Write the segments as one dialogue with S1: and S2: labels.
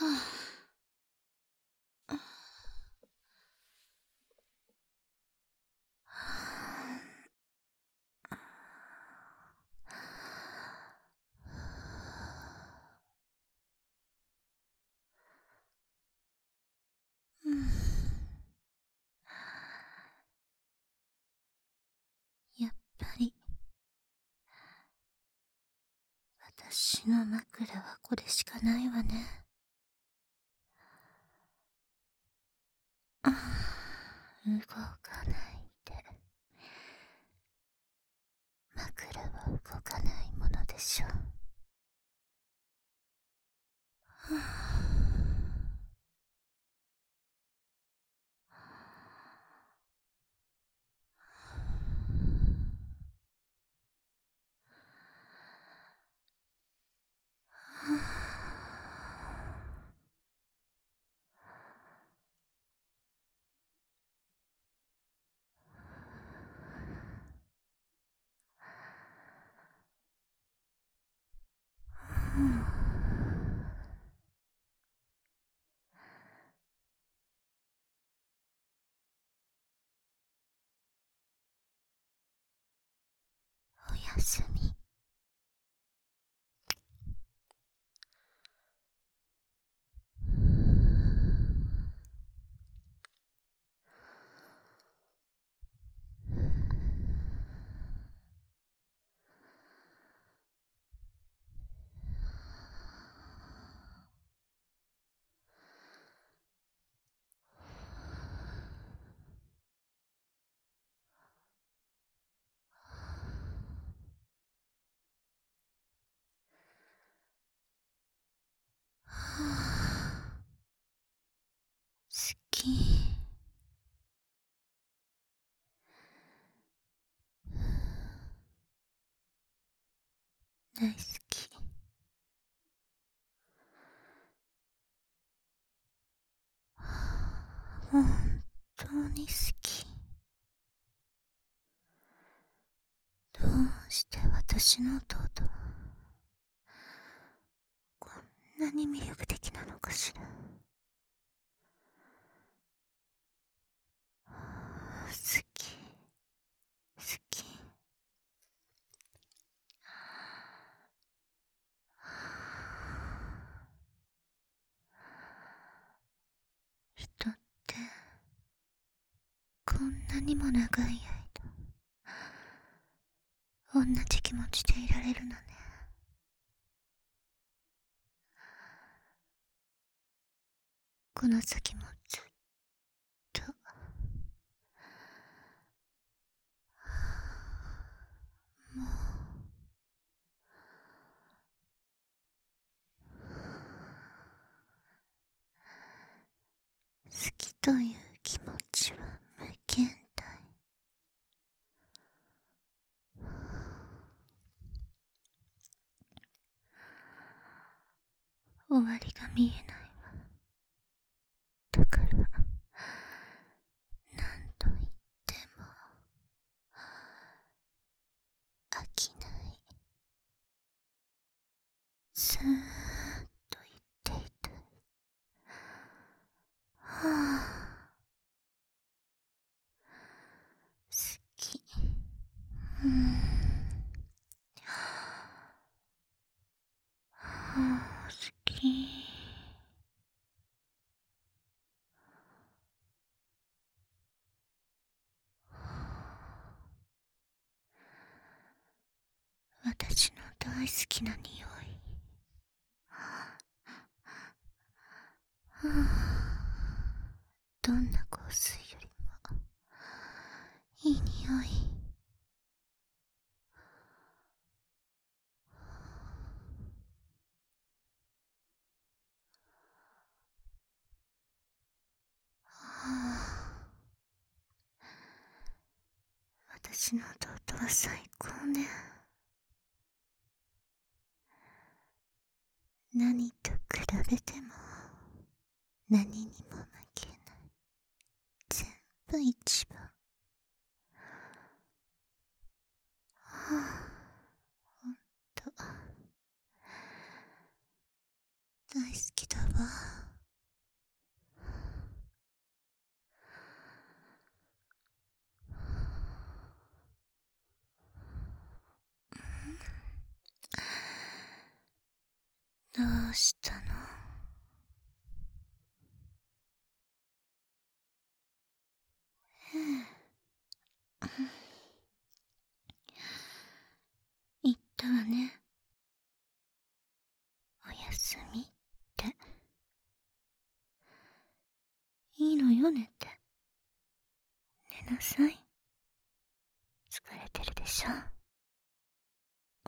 S1: やっぱり私の枕はこれしかないわね。あ動かないで。枕は動かないものでしょう。はあ。すみ好き大好き。本当に好き。どうして私の弟はこんなに魅力的なのかしら好き好き人ってこんなにも長い間同じ気持ちでいられるのね。この先もずっと。もう。好きという気持ちは無限大終わりが見えない。わだから何と言っても飽きない。ずーっと言っていたいはあ好きうんはあ好き私の大好きな匂い。はあ。どんな香水よりも。いい匂い。はあ。私の弟は最高ね。何と比べても何にも負けない。全部一番。はあほんと。大好きだわ。どうしたの？言ったわね。おやすみって。いいのよ寝て。寝なさい。疲れてるでしょ？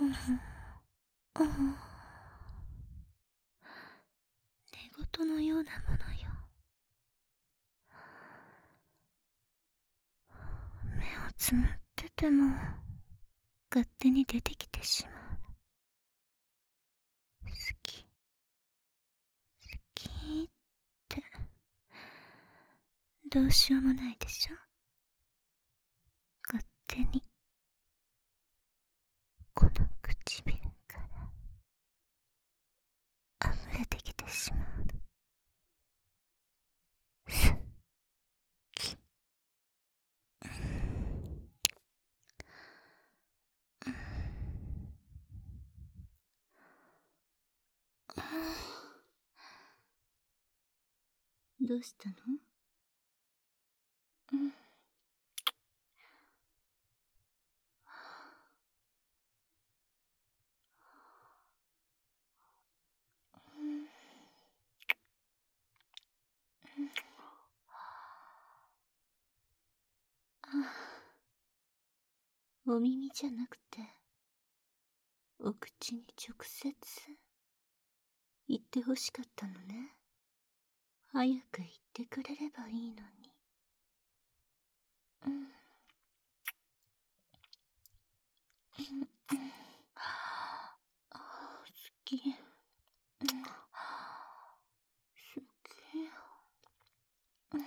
S1: うん。うん。寝言のようなものよ。目をつむってても、勝手に出てきてしまう。好き。好きって。どうしようもないでしょ勝手に。この唇から溢れてきてしまう。好き。どうしたの？お耳じゃなくて、お口に直接言ってほしかったのね。早く言ってくれればいいのに。うん。好き。うん好き。うん好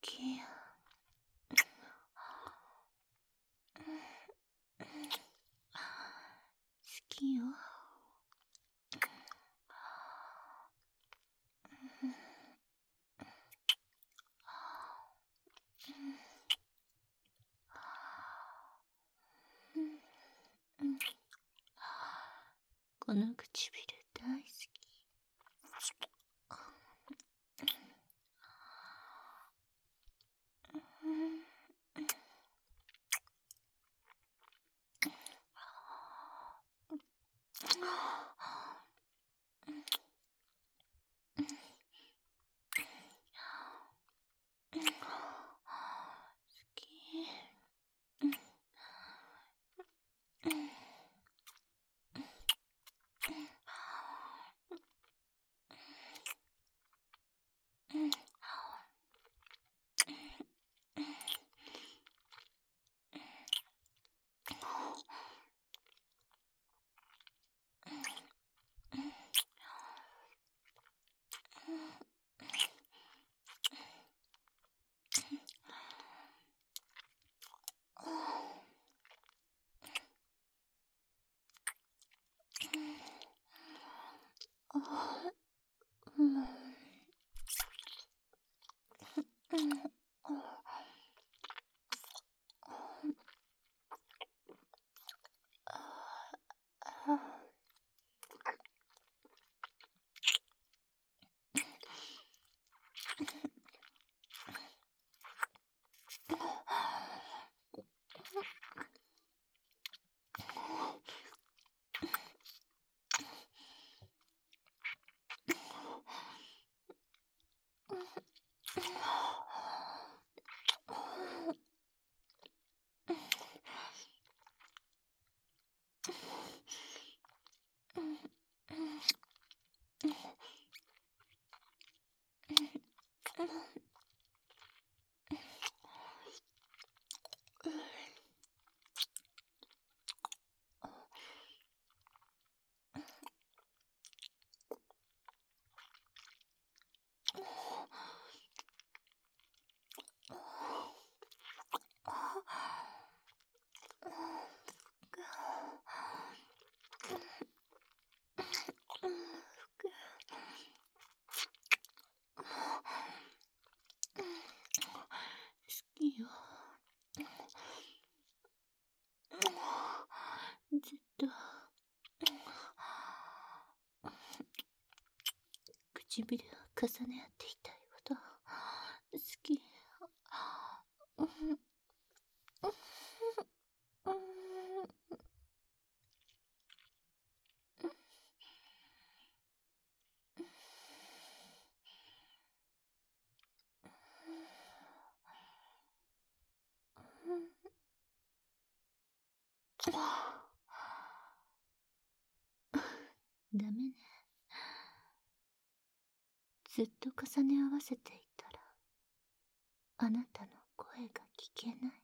S1: き。好きよ。この唇大好ずっと。唇を重ね合っていたいほど好きダメね。ずっと重ね合わせていたら、あなたの声が聞けない。